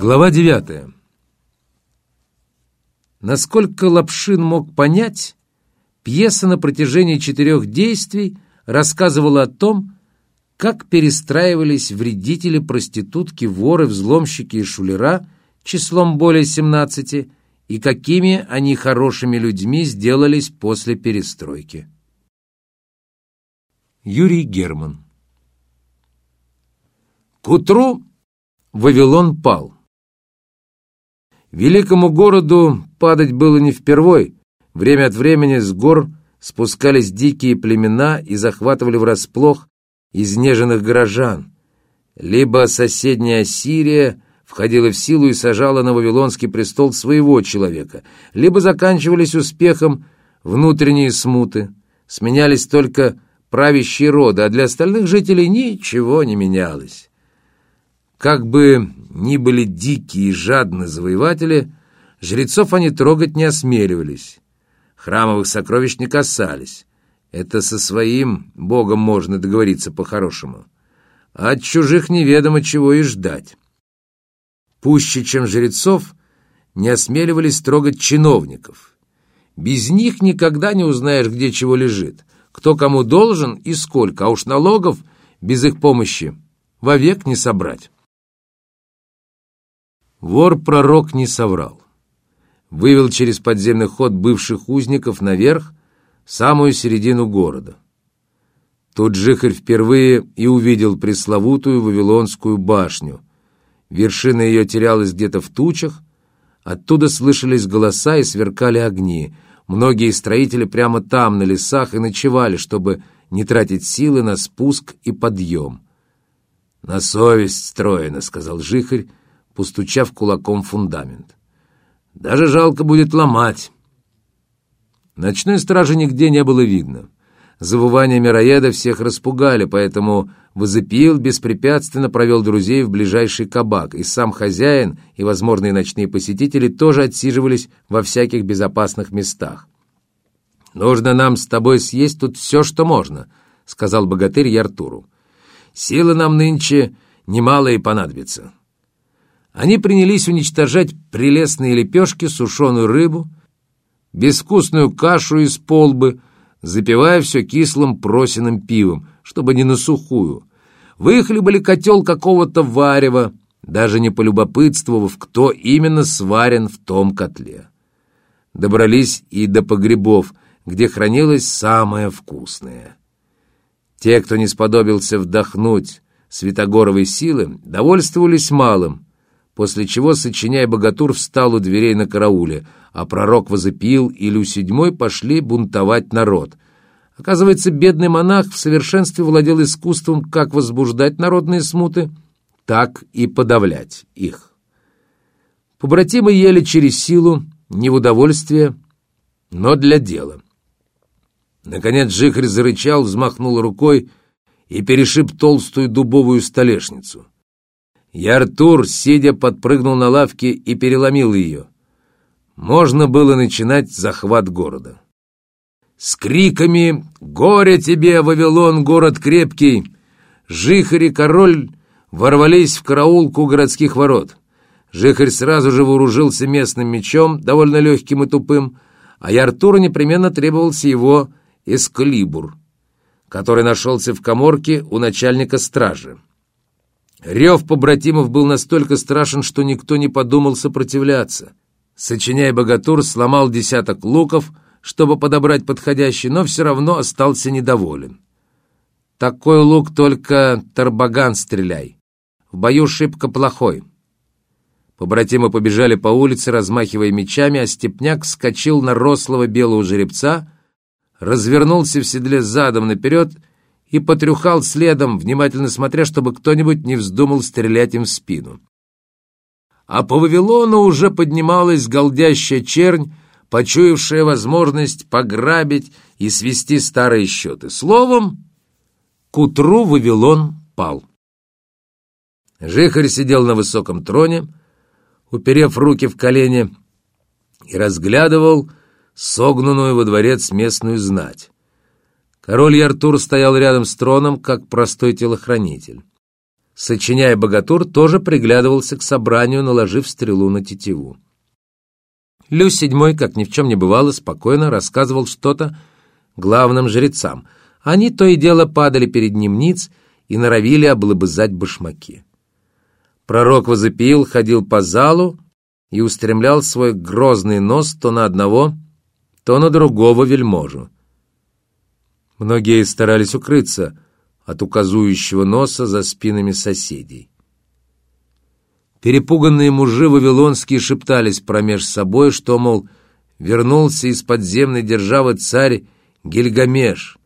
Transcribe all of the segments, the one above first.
Глава девятая. Насколько Лапшин мог понять, пьеса на протяжении четырех действий рассказывала о том, как перестраивались вредители, проститутки, воры, взломщики и шулера числом более 17 и какими они хорошими людьми сделались после перестройки. Юрий Герман К утру Вавилон пал. Великому городу падать было не впервой. Время от времени с гор спускались дикие племена и захватывали врасплох изнеженных горожан. Либо соседняя Сирия входила в силу и сажала на Вавилонский престол своего человека, либо заканчивались успехом внутренние смуты, сменялись только правящие роды, а для остальных жителей ничего не менялось. Как бы ни были дикие и жадные завоеватели, жрецов они трогать не осмеливались. Храмовых сокровищ не касались. Это со своим богом можно договориться по-хорошему. А от чужих неведомо чего и ждать. Пуще, чем жрецов, не осмеливались трогать чиновников. Без них никогда не узнаешь, где чего лежит, кто кому должен и сколько, а уж налогов без их помощи вовек не собрать. Вор-пророк не соврал. Вывел через подземный ход бывших узников наверх, в самую середину города. Тут Жихарь впервые и увидел пресловутую Вавилонскую башню. Вершина ее терялась где-то в тучах, оттуда слышались голоса и сверкали огни. Многие строители прямо там, на лесах, и ночевали, чтобы не тратить силы на спуск и подъем. «На совесть строено», — сказал Жихарь, постучав кулаком фундамент. «Даже жалко будет ломать». Ночной стражи нигде не было видно. Завывания мироеда всех распугали, поэтому Возопил беспрепятственно провел друзей в ближайший кабак, и сам хозяин и возможные ночные посетители тоже отсиживались во всяких безопасных местах. «Нужно нам с тобой съесть тут все, что можно», — сказал богатырь Яртуру. «Силы нам нынче немалые понадобятся». Они принялись уничтожать прелестные лепешки, сушеную рыбу, безвкусную кашу из полбы, запивая все кислым просиным пивом, чтобы не на сухую. Выхлебали котел какого-то варева, даже не полюбопытствовав, кто именно сварен в том котле. Добрались и до погребов, где хранилось самое вкусное. Те, кто не сподобился вдохнуть святогоровой силы, довольствовались малым — после чего, сочиняя богатур, встал у дверей на карауле, а пророк возопил, и Лю седьмой пошли бунтовать народ. Оказывается, бедный монах в совершенстве владел искусством как возбуждать народные смуты, так и подавлять их. Побратимы ели через силу, не в удовольствие, но для дела. Наконец Жихарь зарычал, взмахнул рукой и перешиб толстую дубовую столешницу. И Артур, сидя, подпрыгнул на лавке и переломил ее. Можно было начинать захват города. С криками «Горе тебе, Вавилон, город крепкий!» Жихарь и король ворвались в караулку городских ворот. Жихарь сразу же вооружился местным мечом, довольно легким и тупым, а Яртуру непременно требовался его эскалибур, который нашелся в коморке у начальника стражи. Рев побратимов был настолько страшен, что никто не подумал сопротивляться. Сочиняя богатур, сломал десяток луков, чтобы подобрать подходящий, но все равно остался недоволен. Такой лук только Тарбаган стреляй. В бою шибко плохой. Побратимы побежали по улице, размахивая мечами, а Степняк скочил на рослого белого жеребца, развернулся в седле задом наперед и потрюхал следом, внимательно смотря, чтобы кто-нибудь не вздумал стрелять им в спину. А по Вавилону уже поднималась голдящая чернь, почуявшая возможность пограбить и свести старые счеты. Словом, к утру Вавилон пал. Жихарь сидел на высоком троне, уперев руки в колени, и разглядывал согнанную во дворец местную знать. Король Яртур стоял рядом с троном, как простой телохранитель. Сочиняя богатур, тоже приглядывался к собранию, наложив стрелу на тетиву. Лю седьмой, как ни в чем не бывало, спокойно рассказывал что-то главным жрецам. Они то и дело падали перед ним ниц и норовили облобызать башмаки. Пророк возопил, ходил по залу и устремлял свой грозный нос то на одного, то на другого вельможу. Многие старались укрыться — от указующего носа за спинами соседей. Перепуганные мужи вавилонские шептались промеж собой, что, мол, вернулся из подземной державы царь Гильгамеш,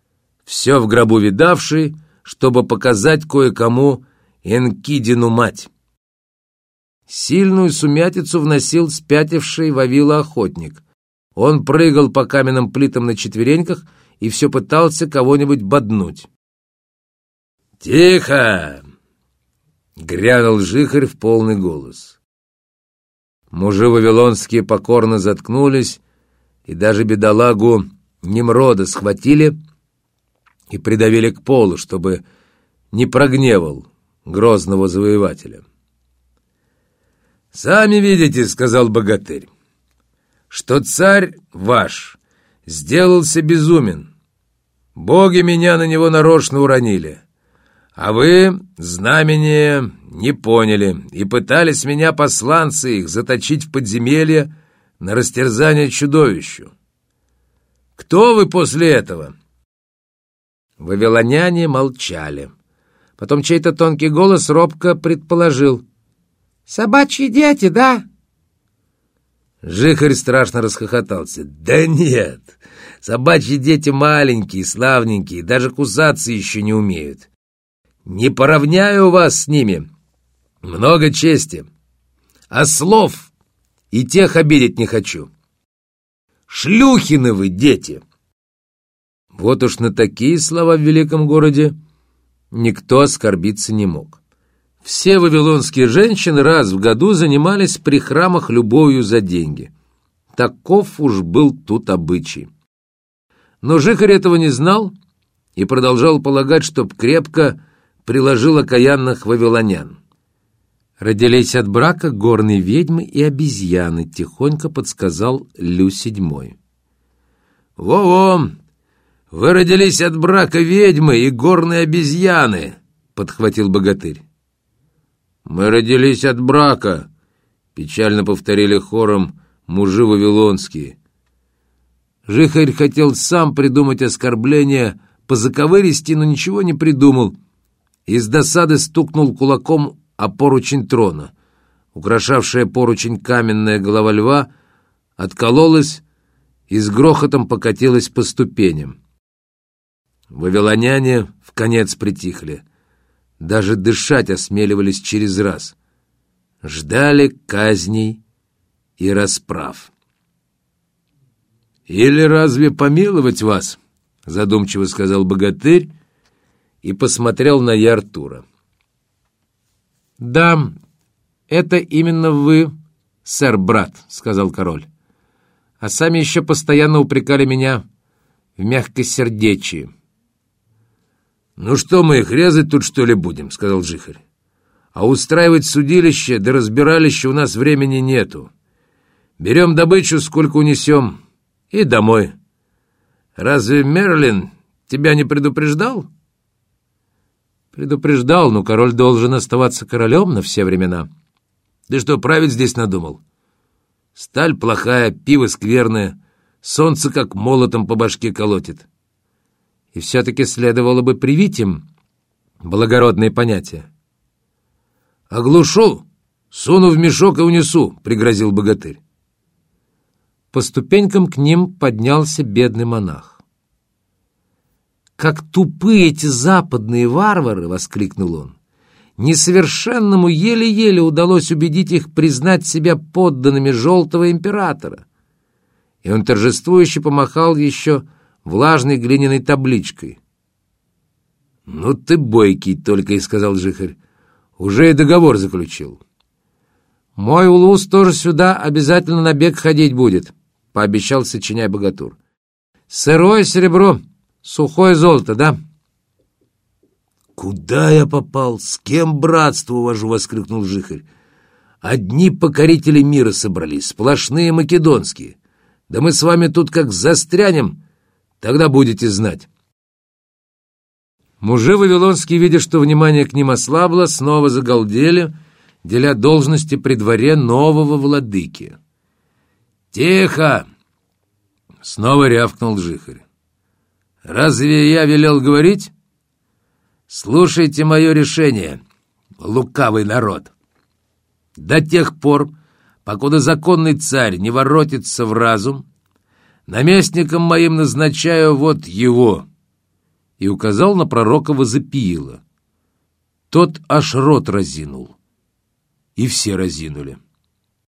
все в гробу видавший, чтобы показать кое-кому Энкидину мать. Сильную сумятицу вносил спятивший Вавила охотник. Он прыгал по каменным плитам на четвереньках и все пытался кого-нибудь боднуть. «Тихо!» — грянул жихарь в полный голос. Мужи вавилонские покорно заткнулись, и даже бедолагу Немрода схватили и придавили к полу, чтобы не прогневал грозного завоевателя. «Сами видите, — сказал богатырь, — что царь ваш сделался безумен. Боги меня на него нарочно уронили. А вы знамение не поняли и пытались меня, посланцы их, заточить в подземелье на растерзание чудовищу. Кто вы после этого?» Вавилоняне молчали. Потом чей-то тонкий голос робко предположил. «Собачьи дети, да?» Жихарь страшно расхохотался. «Да нет, собачьи дети маленькие, славненькие, даже кусаться еще не умеют. Не поравняю вас с ними. Много чести. А слов и тех обидеть не хочу. Шлюхины вы, дети!» Вот уж на такие слова в великом городе никто оскорбиться не мог. Все вавилонские женщины раз в году занимались при храмах любовью за деньги. Таков уж был тут обычай. Но Жихарь этого не знал и продолжал полагать, чтоб крепко приложил окаянных вавилонян. Родились от брака горные ведьмы и обезьяны, тихонько подсказал Лю седьмой. «Во-во! Вы родились от брака ведьмы и горные обезьяны!» — подхватил богатырь. «Мы родились от брака!» — печально повторили хором мужи вавилонские. Жихарь хотел сам придумать оскорбление по заковыристи, но ничего не придумал — и с досады стукнул кулаком о поручень трона. Украшавшая поручень каменная голова льва откололась и с грохотом покатилась по ступеням. Вавилоняне в конец притихли. Даже дышать осмеливались через раз. Ждали казней и расправ. «Или разве помиловать вас?» — задумчиво сказал богатырь, и посмотрел на я Артура. «Да, это именно вы, сэр-брат», — сказал король. «А сами еще постоянно упрекали меня в мягкосердечии». «Ну что мы их резать тут, что ли, будем?» — сказал Жихарь. «А устраивать судилище да разбиралище у нас времени нету. Берем добычу, сколько унесем, и домой. Разве Мерлин тебя не предупреждал?» Предупреждал, но король должен оставаться королем на все времена. Ты что, править здесь надумал? Сталь плохая, пиво скверное, солнце как молотом по башке колотит. И все-таки следовало бы привить им благородные понятия. «Оглушу, суну в мешок и унесу», — пригрозил богатырь. По ступенькам к ним поднялся бедный монах. «Как тупы эти западные варвары!» — воскликнул он. «Несовершенному еле-еле удалось убедить их признать себя подданными желтого императора». И он торжествующе помахал еще влажной глиняной табличкой. «Ну ты бойкий», — только и сказал Жихарь. «Уже и договор заключил». «Мой улус тоже сюда обязательно на бег ходить будет», — пообещал сочиняй богатур. «Сырое серебро Сухое золото, да? «Куда я попал? С кем братство увожу?» — воскликнул Жихарь. «Одни покорители мира собрались, сплошные македонские. Да мы с вами тут как застрянем, тогда будете знать». Мужи вавилонские, видя, что внимание к ним ослабло, снова загалдели, деля должности при дворе нового владыки. «Тихо!» — снова рявкнул Жихарь. «Разве я велел говорить? Слушайте мое решение, лукавый народ. До тех пор, покуда законный царь не воротится в разум, наместником моим назначаю вот его» и указал на пророка Возопиила. Тот аж рот разинул, и все разинули.